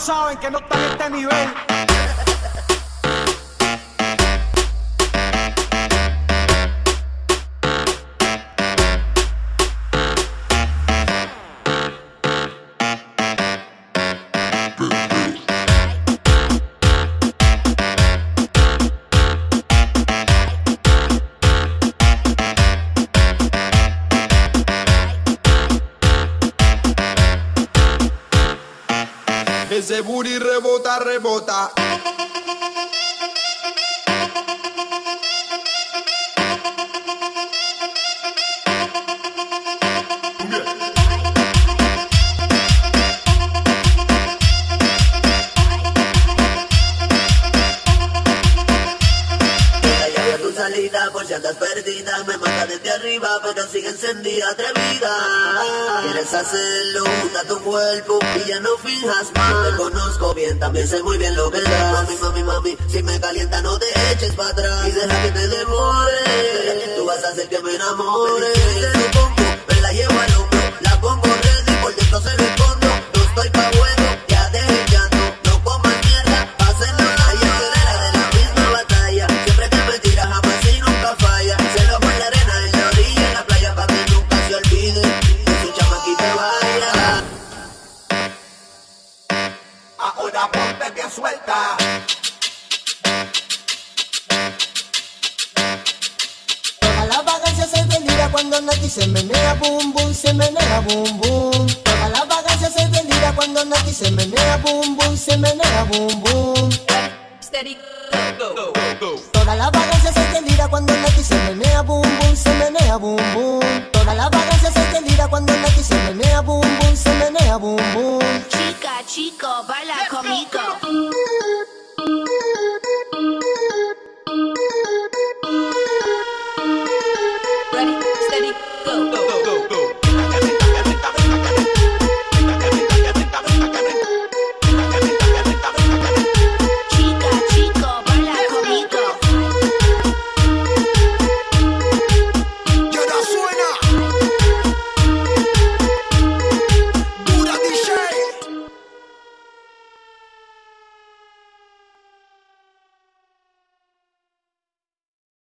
saben que no está en este nivel. Ese booty rebota, rebota. Por si andas perdida Me mata desde arriba pero sigue encendida atrevida. Quieres hacerlo, junta tu cuerpo y ya no fijas más. Te conozco bien, también sé muy bien lo que das. Mami, mami, mami, si me calienta no te eches para atrás. Y deja que te devore Tú vas a hacer que me enamore Ahora ponte bien suelta. Toda la vagancia se delira cuando Nati se menea, boom, boom, se menea, boom, boom. Toda la vagancia se delira cuando Nati se menea, boom, boom, se menea, boom, boom. Steady, go, go, go. Toda la vagancia se delira cuando Nati se menea, boom, boom, se menea, boom, boom. Toda la vagancia se delira cuando Nati se menea, boom, boom, se menea, boom, chico, baila Let's conmigo. Go. Ready, steady, go, go.